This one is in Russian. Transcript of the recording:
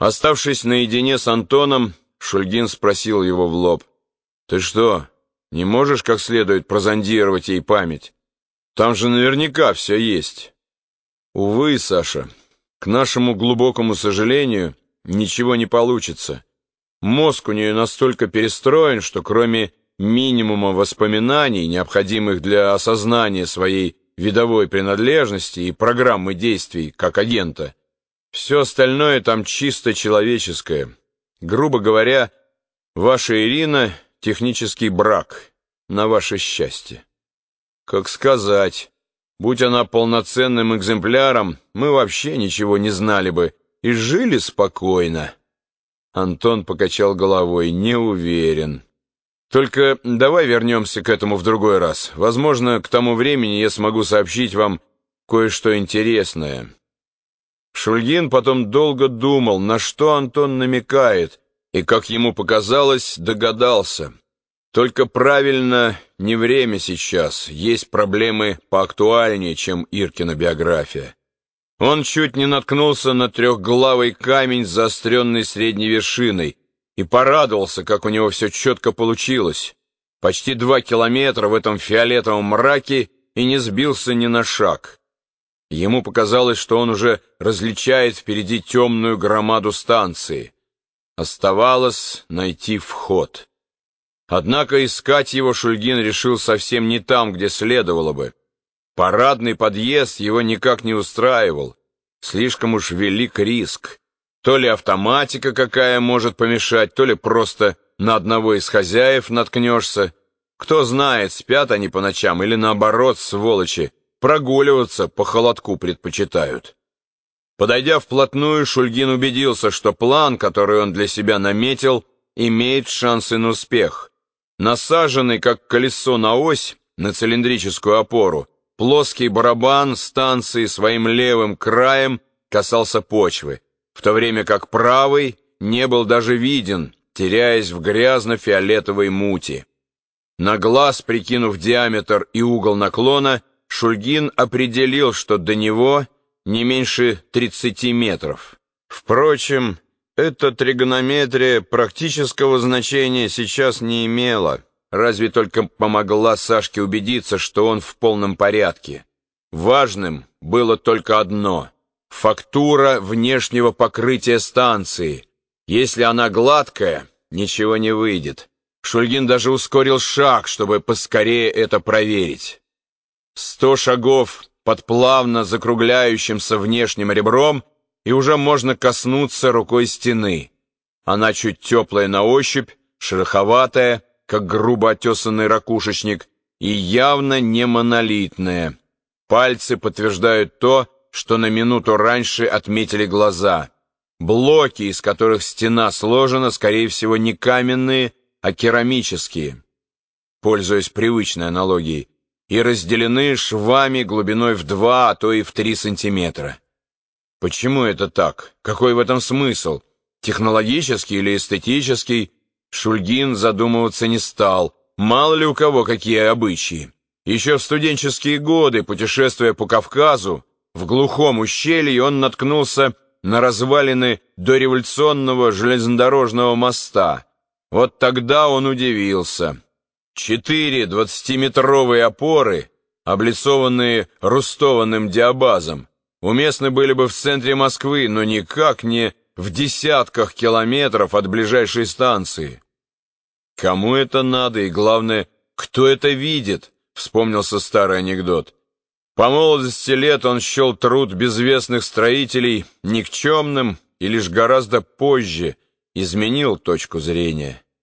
Оставшись наедине с Антоном, Шульгин спросил его в лоб. «Ты что, не можешь как следует прозондировать ей память? Там же наверняка все есть». «Увы, Саша, к нашему глубокому сожалению, ничего не получится. Мозг у нее настолько перестроен, что кроме минимума воспоминаний, необходимых для осознания своей видовой принадлежности и программы действий как агента, все остальное там чисто человеческое. Грубо говоря, ваша Ирина — технический брак, на ваше счастье. Как сказать, будь она полноценным экземпляром, мы вообще ничего не знали бы и жили спокойно. Антон покачал головой, не уверен. Только давай вернемся к этому в другой раз. Возможно, к тому времени я смогу сообщить вам кое-что интересное. Шульгин потом долго думал, на что Антон намекает, и, как ему показалось, догадался. Только правильно не время сейчас, есть проблемы поактуальнее, чем Иркина биография. Он чуть не наткнулся на трехглавый камень с заостренной средней вершиной и порадовался, как у него все четко получилось. Почти два километра в этом фиолетовом мраке и не сбился ни на шаг. Ему показалось, что он уже различает впереди темную громаду станции. Оставалось найти вход. Однако искать его Шульгин решил совсем не там, где следовало бы. Парадный подъезд его никак не устраивал. Слишком уж велик риск. То ли автоматика какая может помешать, то ли просто на одного из хозяев наткнешься. Кто знает, спят они по ночам или наоборот, сволочи, прогуливаться по холодку предпочитают. Подойдя вплотную, Шульгин убедился, что план, который он для себя наметил, имеет шансы на успех. Насаженный, как колесо на ось, на цилиндрическую опору, плоский барабан станции своим левым краем касался почвы, в то время как правый не был даже виден, теряясь в грязно-фиолетовой мути. На глаз, прикинув диаметр и угол наклона, Шульгин определил, что до него не меньше 30 метров. Впрочем, эта тригонометрия практического значения сейчас не имела, разве только помогла Сашке убедиться, что он в полном порядке. Важным было только одно — фактура внешнего покрытия станции. Если она гладкая, ничего не выйдет. Шульгин даже ускорил шаг, чтобы поскорее это проверить. Сто шагов под плавно закругляющимся внешним ребром, и уже можно коснуться рукой стены. Она чуть теплая на ощупь, шероховатая, как грубо отесанный ракушечник, и явно не монолитная. Пальцы подтверждают то, что на минуту раньше отметили глаза. Блоки, из которых стена сложена, скорее всего, не каменные, а керамические. Пользуясь привычной аналогией, и разделены швами глубиной в два, а то и в три сантиметра. Почему это так? Какой в этом смысл? Технологический или эстетический? Шульгин задумываться не стал. Мало ли у кого какие обычаи. Еще в студенческие годы, путешествуя по Кавказу, в глухом ущелье он наткнулся на развалины дореволюционного железнодорожного моста. Вот тогда он удивился. Четыре двадцатиметровые опоры, облицованные рустованным диабазом, уместны были бы в центре Москвы, но никак не в десятках километров от ближайшей станции. Кому это надо и, главное, кто это видит, вспомнился старый анекдот. По молодости лет он счел труд безвестных строителей никчемным и лишь гораздо позже изменил точку зрения.